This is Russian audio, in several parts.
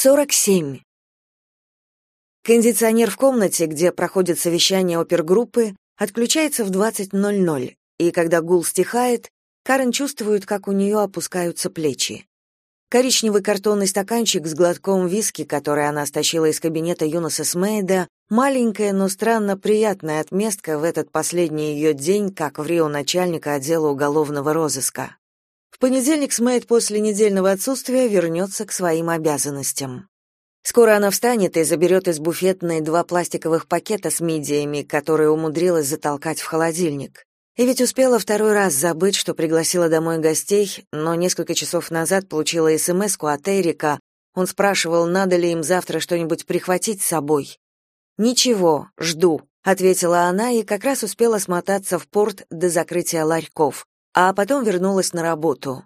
47. Кондиционер в комнате, где проходит совещание опергруппы, отключается в 20.00, и когда гул стихает, Карен чувствует, как у нее опускаются плечи. Коричневый картонный стаканчик с глотком виски, который она стащила из кабинета Юноса Смейда, маленькая, но странно приятная отместка в этот последний ее день, как в Рио начальника отдела уголовного розыска. Понедельник Смейт после недельного отсутствия вернется к своим обязанностям. Скоро она встанет и заберет из буфетной два пластиковых пакета с мидиями, которые умудрилась затолкать в холодильник. И ведь успела второй раз забыть, что пригласила домой гостей, но несколько часов назад получила смс от Эрика. Он спрашивал, надо ли им завтра что-нибудь прихватить с собой. «Ничего, жду», — ответила она и как раз успела смотаться в порт до закрытия ларьков а потом вернулась на работу.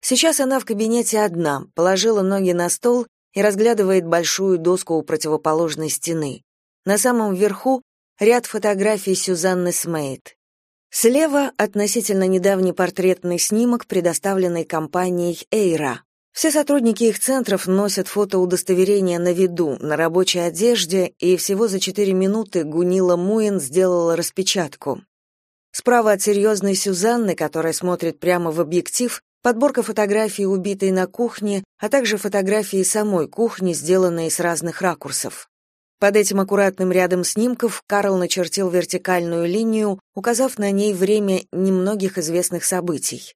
Сейчас она в кабинете одна, положила ноги на стол и разглядывает большую доску у противоположной стены. На самом верху ряд фотографий Сюзанны Смейт. Слева относительно недавний портретный снимок, предоставленный компанией Эйра. Все сотрудники их центров носят фотоудостоверение на виду, на рабочей одежде, и всего за четыре минуты Гунила Муин сделала распечатку. Справа от серьезной Сюзанны, которая смотрит прямо в объектив, подборка фотографий убитой на кухне, а также фотографии самой кухни, сделанные с разных ракурсов. Под этим аккуратным рядом снимков Карл начертил вертикальную линию, указав на ней время немногих известных событий.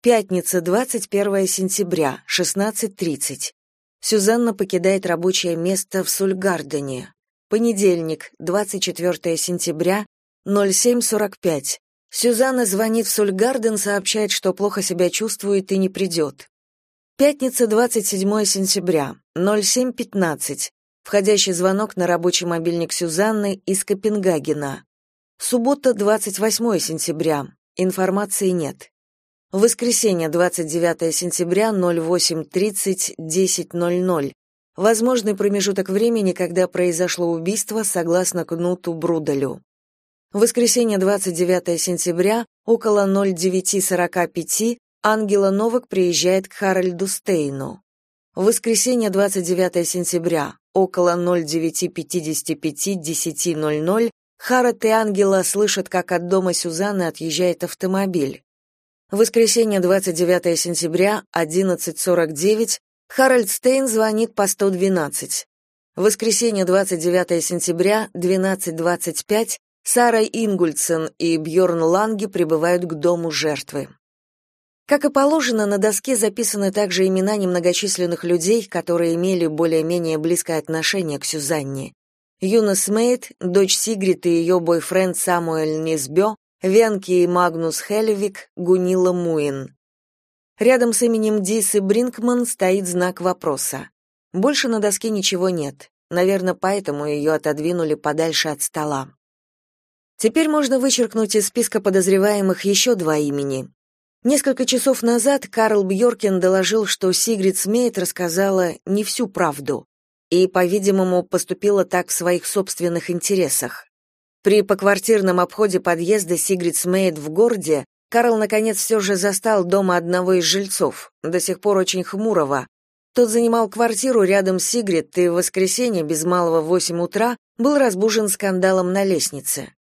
Пятница, 21 сентября, 16.30. Сюзанна покидает рабочее место в Сульгардене. Понедельник, 24 сентября, 07.45. Сюзанна звонит в Сульгарден, сообщает, что плохо себя чувствует и не придет. Пятница, 27 сентября, 07.15. Входящий звонок на рабочий мобильник Сюзанны из Копенгагена. Суббота, 28 сентября. Информации нет. Воскресенье, 29 сентября, 08.30, 10.00. Возможный промежуток времени, когда произошло убийство, согласно Кнуту Брудалю. Воскресенье 29 сентября, около 09.45, Ангела Новак приезжает к Харальду Стейну. Воскресенье 29 сентября, около 09.55, 10.00, Харат и Ангела слышат, как от дома Сюзанны отъезжает автомобиль. Воскресенье 29 сентября, 11.49, Харальд Стейн звонит по 112. Воскресенье 29 сентября, 12.25, Сара Ингульцен и Бьорн Ланге прибывают к дому жертвы. Как и положено, на доске записаны также имена немногочисленных людей, которые имели более-менее близкое отношение к Сюзанне. Юна Смейт, дочь Сигрид и ее бойфренд Самуэль Низбё, Венки и Магнус Хелевик, Гунила Муин. Рядом с именем Дисы Бринкман стоит знак вопроса. Больше на доске ничего нет. Наверное, поэтому ее отодвинули подальше от стола. Теперь можно вычеркнуть из списка подозреваемых еще два имени. Несколько часов назад Карл Бьоркен доложил, что Сигрид Смейт рассказала не всю правду и, по-видимому, поступила так в своих собственных интересах. При поквартирном обходе подъезда Сигрид Смейт в городе Карл наконец все же застал дома одного из жильцов, до сих пор очень хмурого. Тот занимал квартиру рядом с Сигрид и в воскресенье без малого в восемь утра был разбужен скандалом на лестнице.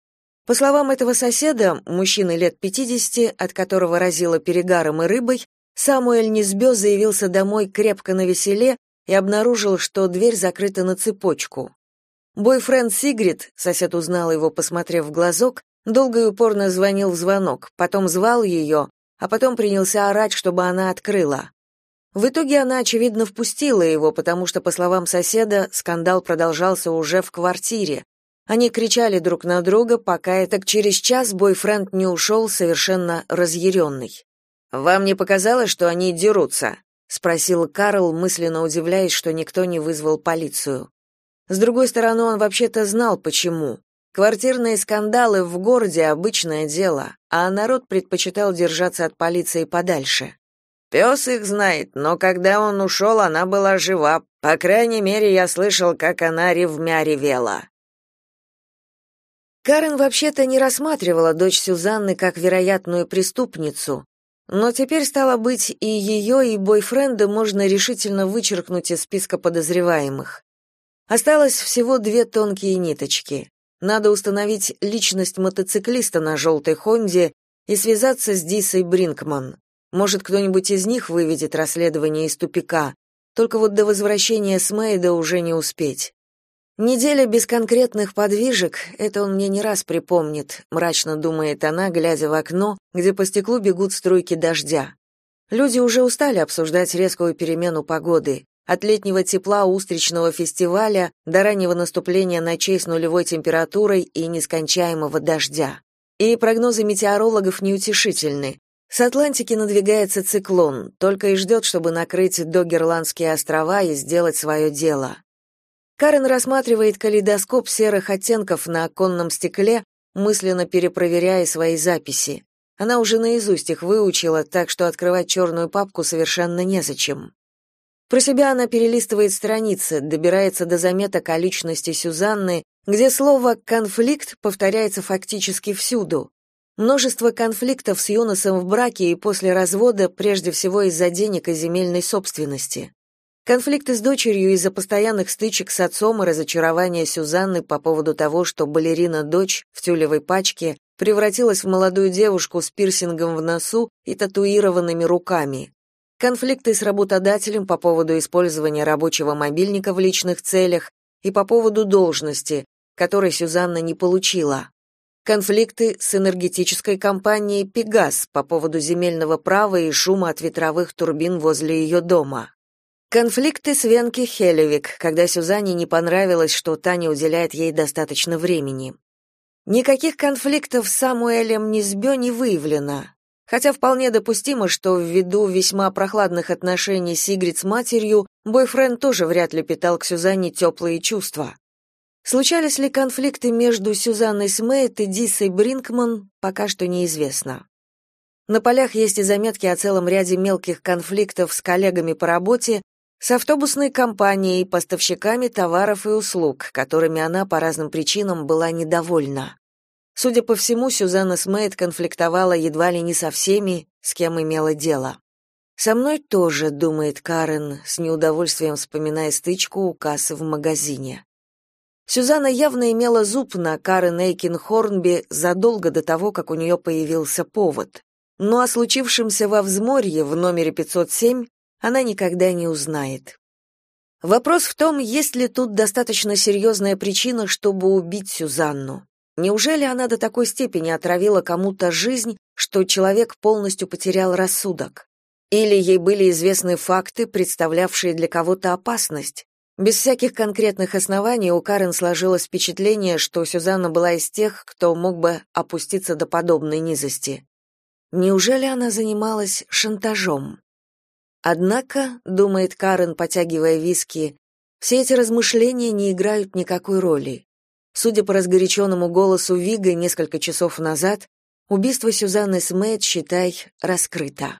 По словам этого соседа, мужчины лет 50, от которого разило перегаром и рыбой, Самуэль Низбё заявился домой крепко на веселе и обнаружил, что дверь закрыта на цепочку. Бойфренд Сигрид, сосед узнал его, посмотрев в глазок, долго и упорно звонил в звонок, потом звал ее, а потом принялся орать, чтобы она открыла. В итоге она, очевидно, впустила его, потому что, по словам соседа, скандал продолжался уже в квартире, они кричали друг на друга, пока так через час бойфренд не ушел совершенно разъяренный. «Вам не показалось, что они дерутся?» — спросил Карл, мысленно удивляясь, что никто не вызвал полицию. С другой стороны, он вообще-то знал, почему. Квартирные скандалы в городе — обычное дело, а народ предпочитал держаться от полиции подальше. Пес их знает, но когда он ушел, она была жива. По крайней мере, я слышал, как она ревмя ревела. Карен вообще-то не рассматривала дочь Сюзанны как вероятную преступницу, Но теперь, стало быть, и ее, и бойфренда можно решительно вычеркнуть из списка подозреваемых. Осталось всего две тонкие ниточки. Надо установить личность мотоциклиста на желтой Хонде и связаться с Дисой Бринкман. Может, кто-нибудь из них выведет расследование из тупика. Только вот до возвращения Смейда уже не успеть. Неделя без конкретных подвижек — это он мне не раз припомнит, мрачно думает она, глядя в окно, где по стеклу бегут струйки дождя. Люди уже устали обсуждать резкую перемену погоды. От летнего тепла устричного фестиваля до раннего наступления ночей с нулевой температурой и нескончаемого дождя. И прогнозы метеорологов неутешительны. С Атлантики надвигается циклон, только и ждет, чтобы накрыть Догерландские острова и сделать свое дело. Карен рассматривает калейдоскоп серых оттенков на оконном стекле, мысленно перепроверяя свои записи. Она уже наизусть их выучила, так что открывать черную папку совершенно незачем. Про себя она перелистывает страницы, добирается до заметок о личности Сюзанны, где слово «конфликт» повторяется фактически всюду. Множество конфликтов с Юносом в браке и после развода, прежде всего из-за денег и земельной собственности. Конфликты с дочерью из-за постоянных стычек с отцом и разочарования Сюзанны по поводу того, что балерина-дочь в тюлевой пачке превратилась в молодую девушку с пирсингом в носу и татуированными руками. Конфликты с работодателем по поводу использования рабочего мобильника в личных целях и по поводу должности, которой Сюзанна не получила. Конфликты с энергетической компанией «Пегас» по поводу земельного права и шума от ветровых турбин возле ее дома. Конфликты с Венки Хелевик, когда Сюзанне не понравилось, что Таня уделяет ей достаточно времени. Никаких конфликтов с Самуэлем Низбё не выявлено, хотя вполне допустимо, что ввиду весьма прохладных отношений Сигрид с матерью, бойфренд тоже вряд ли питал к Сюзанне теплые чувства. Случались ли конфликты между Сюзанной Смейт и Дисой Бринкман, пока что неизвестно. На полях есть и заметки о целом ряде мелких конфликтов с коллегами по работе, с автобусной компанией, поставщиками товаров и услуг, которыми она по разным причинам была недовольна. Судя по всему, Сюзанна Смейт конфликтовала едва ли не со всеми, с кем имела дело. «Со мной тоже», — думает Карен, с неудовольствием вспоминая стычку у кассы в магазине. Сюзанна явно имела зуб на Карен Эйкин Хорнби задолго до того, как у нее появился повод. Но о случившемся во взморье в номере 507 она никогда не узнает. Вопрос в том, есть ли тут достаточно серьезная причина, чтобы убить Сюзанну. Неужели она до такой степени отравила кому-то жизнь, что человек полностью потерял рассудок? Или ей были известны факты, представлявшие для кого-то опасность? Без всяких конкретных оснований у Карен сложилось впечатление, что Сюзанна была из тех, кто мог бы опуститься до подобной низости. Неужели она занималась шантажом? Однако, думает Карен, потягивая виски, все эти размышления не играют никакой роли. Судя по разгоряченному голосу Вига несколько часов назад, убийство Сюзанны Смейт, считай, раскрыто.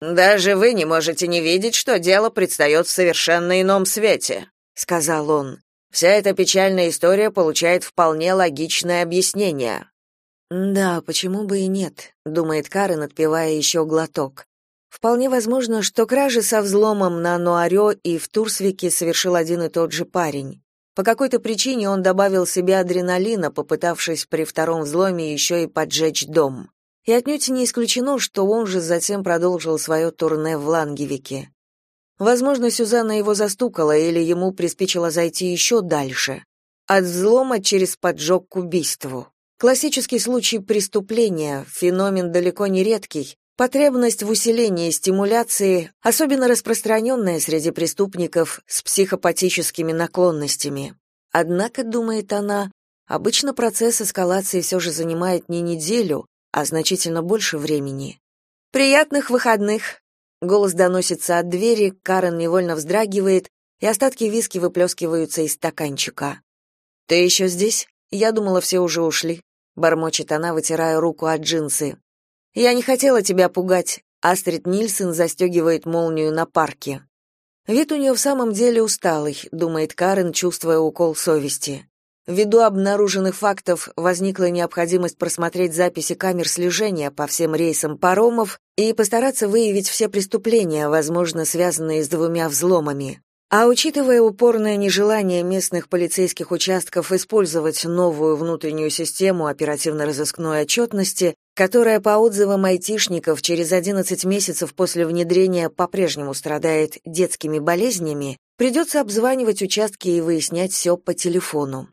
«Даже вы не можете не видеть, что дело предстает в совершенно ином свете», — сказал он. «Вся эта печальная история получает вполне логичное объяснение». «Да, почему бы и нет», — думает Карен, отпивая еще глоток. Вполне возможно, что кражи со взломом на Нуарео и в Турсвике совершил один и тот же парень. По какой-то причине он добавил себе адреналина, попытавшись при втором взломе еще и поджечь дом. И отнюдь не исключено, что он же затем продолжил свое турне в Лангевике. Возможно, Сюзанна его застукала или ему приспичило зайти еще дальше. От взлома через поджог к убийству. Классический случай преступления, феномен далеко не редкий, Потребность в усилении стимуляции особенно распространенная среди преступников с психопатическими наклонностями. Однако, думает она, обычно процесс эскалации все же занимает не неделю, а значительно больше времени. «Приятных выходных!» Голос доносится от двери, Карен невольно вздрагивает, и остатки виски выплескиваются из стаканчика. «Ты еще здесь? Я думала, все уже ушли», — бормочет она, вытирая руку от джинсы. Я не хотела тебя пугать. Астрид Нильсон застегивает молнию на парке. Вид у нее в самом деле усталый, думает Карен, чувствуя укол совести. Ввиду обнаруженных фактов возникла необходимость просмотреть записи камер слежения по всем рейсам паромов и постараться выявить все преступления, возможно, связанные с двумя взломами. А учитывая упорное нежелание местных полицейских участков использовать новую внутреннюю систему оперативно-розыскной отчетности, которая по отзывам айтишников через 11 месяцев после внедрения по-прежнему страдает детскими болезнями, придется обзванивать участки и выяснять все по телефону.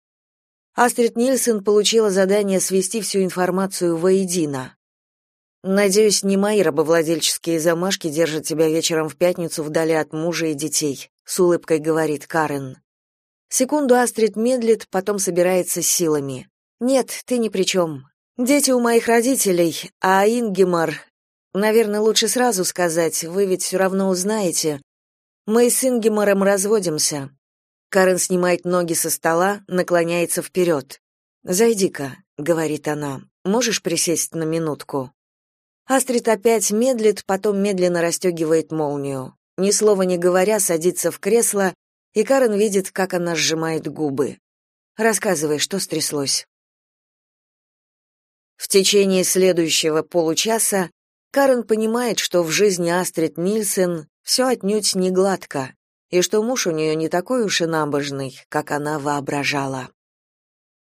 Астрид Нильсон получила задание свести всю информацию воедино. Надеюсь, не мои рабовладельческие замашки держат тебя вечером в пятницу вдали от мужа и детей, с улыбкой говорит Карен. Секунду Астрид медлит, потом собирается с силами. Нет, ты ни при чем. Дети у моих родителей, а Ингемар... Наверное, лучше сразу сказать, вы ведь все равно узнаете. Мы с Ингемаром разводимся. Карен снимает ноги со стола, наклоняется вперед. «Зайди-ка», — говорит она, — «можешь присесть на минутку?» Астрид опять медлит, потом медленно расстегивает молнию. Ни слова не говоря, садится в кресло, и Карен видит, как она сжимает губы. «Рассказывай, что стряслось?» В течение следующего получаса Карен понимает, что в жизни Астрид Нильсен все отнюдь не гладко, и что муж у нее не такой уж и набожный, как она воображала.